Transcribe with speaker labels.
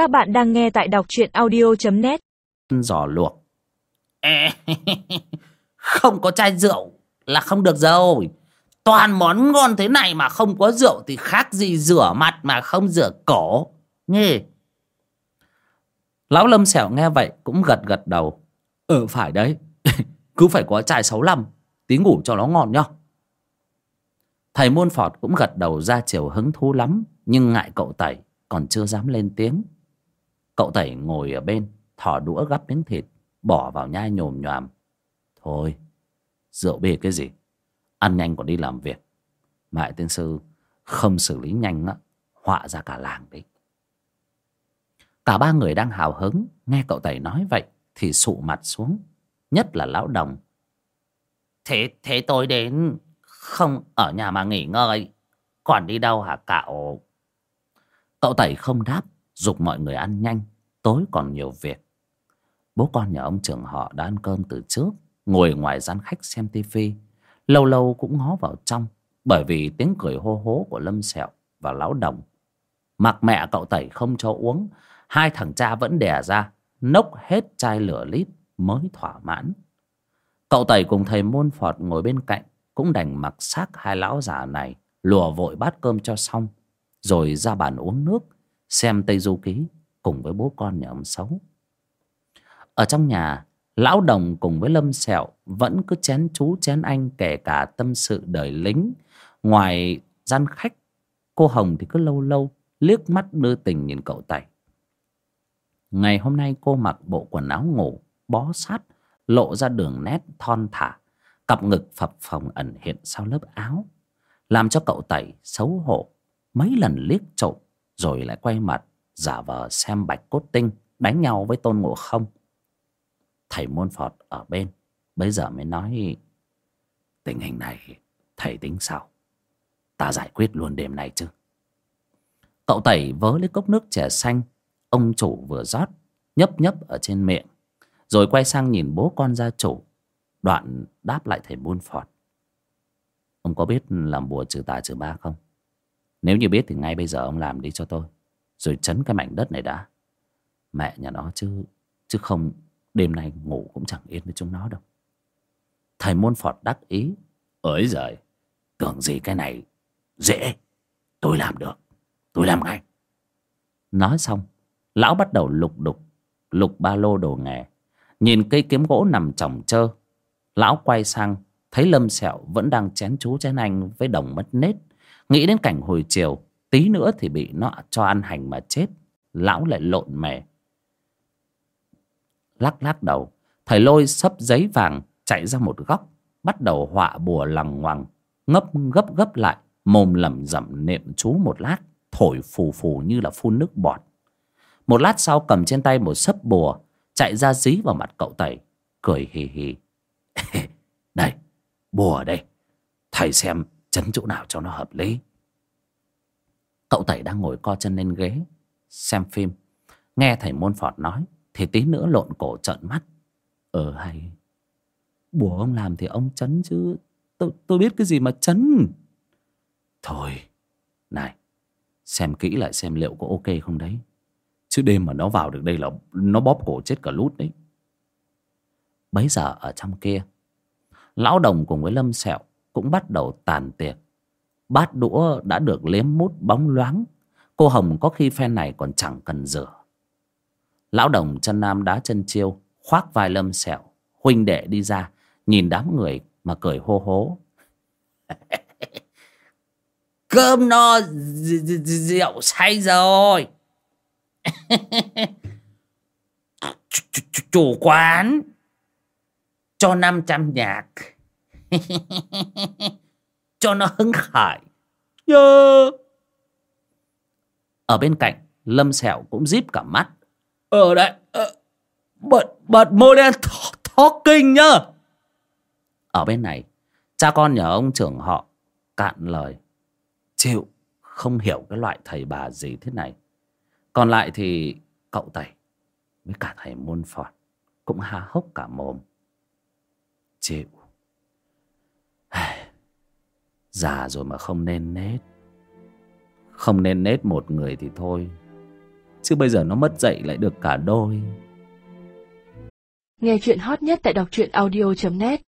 Speaker 1: Các bạn đang nghe tại đọc truyện audio.net
Speaker 2: Giỏ luộc. Không có chai rượu là không được rồi. Toàn món ngon thế này mà không có rượu Thì khác gì rửa mặt mà không rửa cổ. Nghe Lão Lâm Sẹo nghe vậy cũng gật gật đầu. Ừ phải đấy. Cứ phải có chai 65 Tí ngủ cho nó ngon nhá. Thầy Môn Phọt cũng gật đầu ra chiều hứng thú lắm, Nhưng ngại cậu Tẩy còn chưa dám lên tiếng. Cậu Tẩy ngồi ở bên, Thỏ đũa gắp miếng thịt, Bỏ vào nhai nhồm nhòm. Thôi, Rượu bia cái gì? Ăn nhanh còn đi làm việc. Mại tiên sư không xử lý nhanh á, Họa ra cả làng đấy. Cả ba người đang hào hứng Nghe cậu Tẩy nói vậy Thì sụ mặt xuống, Nhất là lão đồng. Thế thế tôi đến, Không ở nhà mà nghỉ ngơi, Còn đi đâu hả cậu? Cậu Tẩy không đáp Dục mọi người ăn nhanh. Tối còn nhiều việc. Bố con nhà ông trưởng họ đã ăn cơm từ trước, Ngồi ngoài gian khách xem tivi Lâu lâu cũng ngó vào trong, Bởi vì tiếng cười hô hố của Lâm Sẹo và Lão Đồng. Mặc mẹ cậu Tẩy không cho uống, Hai thằng cha vẫn đè ra, Nốc hết chai lửa lít Mới thỏa mãn. Cậu Tẩy cùng thầy môn phọt ngồi bên cạnh, Cũng đành mặc xác hai lão già này Lùa vội bát cơm cho xong, Rồi ra bàn uống nước, Xem Tây Du Ký. Cùng với bố con nhà ông Sáu. Ở trong nhà, Lão Đồng cùng với Lâm Sẹo Vẫn cứ chén chú, chén anh Kể cả tâm sự đời lính. Ngoài gian khách, Cô Hồng thì cứ lâu lâu Liếc mắt đưa tình nhìn cậu Tẩy Ngày hôm nay cô mặc bộ quần áo ngủ, Bó sát, Lộ ra đường nét thon thả, Cặp ngực phập phồng ẩn hiện sau lớp áo, Làm cho cậu Tẩy xấu hổ, Mấy lần liếc trộm Rồi lại quay mặt Giả vờ xem bạch cốt tinh Đánh nhau với tôn ngộ không. Thầy môn phọt ở bên Bây giờ mới nói, Tình hình này, thầy tính sao? Ta giải quyết luôn đêm nay chứ. Cậu Tẩy vớ lấy cốc nước chè xanh, Ông chủ vừa rót, Nhấp nhấp ở trên miệng, Rồi quay sang nhìn bố con gia chủ. Đoạn đáp lại thầy môn phọt Ông có biết làm bùa trừ tà trừ ma không? Nếu như biết thì ngay bây giờ ông làm đi cho tôi. Rồi chấn cái mảnh đất này đã. Mẹ nhà nó chứ Chứ không, đêm nay ngủ cũng chẳng yên với chúng nó đâu. Thầy môn phọt đắc ý. Ới giời, tưởng gì cái này dễ. Tôi làm được, tôi làm ngay. Nói xong, lão bắt đầu lục đục, lục ba lô đồ nghề. Nhìn cây kiếm gỗ nằm chồng trơ lão quay sang, thấy lâm sẹo vẫn đang chén chú chén anh với đồng mất nết. Nghĩ đến cảnh hồi chiều tí nữa thì bị nó cho ăn hành mà chết. Lão lại lộn mề lắc lắc đầu, thầy lôi sấp giấy vàng chạy ra một góc, bắt đầu họa bùa lằng ngoằng, ngấp, gấp gấp lại, mồm lẩm rẩm niệm chú một lát, thổi phù phù như là phun nước bọt. Một lát sau cầm trên tay một sấp bùa, chạy ra dí vào mặt cậu tẩy, cười hì hì. Đây, bùa đây, thầy xem chấn chỗ nào cho nó hợp lý cậu tẩy đang ngồi co chân lên ghế xem phim. Nghe thầy môn phọt nói thì tí nữa lộn cổ trợn mắt. Ờ hay. Bùa ông làm thì ông chấn chứ. Tôi, tôi biết cái gì mà chấn. Thôi này xem kỹ lại xem liệu có ok không đấy. Chứ đêm mà nó vào được đây là nó bóp cổ chết cả lút đấy. Bấy giờ ở trong kia lão đồng cùng với lâm sẹo cũng bắt đầu tàn tiệc bát đũa đã được liếm mút bóng loáng. Cô hồng có khi phen này còn chẳng cần rửa lão đồng chân nam đá chân chiêu, khoác vai lâm sẹo. Huynh đệ đi ra, nhìn đám người mà cười hô hố. Cơm no rượu say rồi. Chủ quán, cho năm trăm nhạc. Cho nó hứng khởi yeah. ở bên cạnh lâm sẹo cũng díp cả mắt. Ở đây ờ, bật bật model talking nhá. Ở bên này cha con nhờ ông trưởng họ cạn lời. Chịu không hiểu cái loại thầy bà gì thế này. Còn lại thì cậu tẩy với cả thầy môn phọt cũng há hốc cả mồm. Chịu già rồi mà không nên nết. Không nên nết một người thì thôi, chứ bây giờ nó mất dạy lại được cả đôi.
Speaker 1: Nghe chuyện hot nhất tại đọc truyện audio.net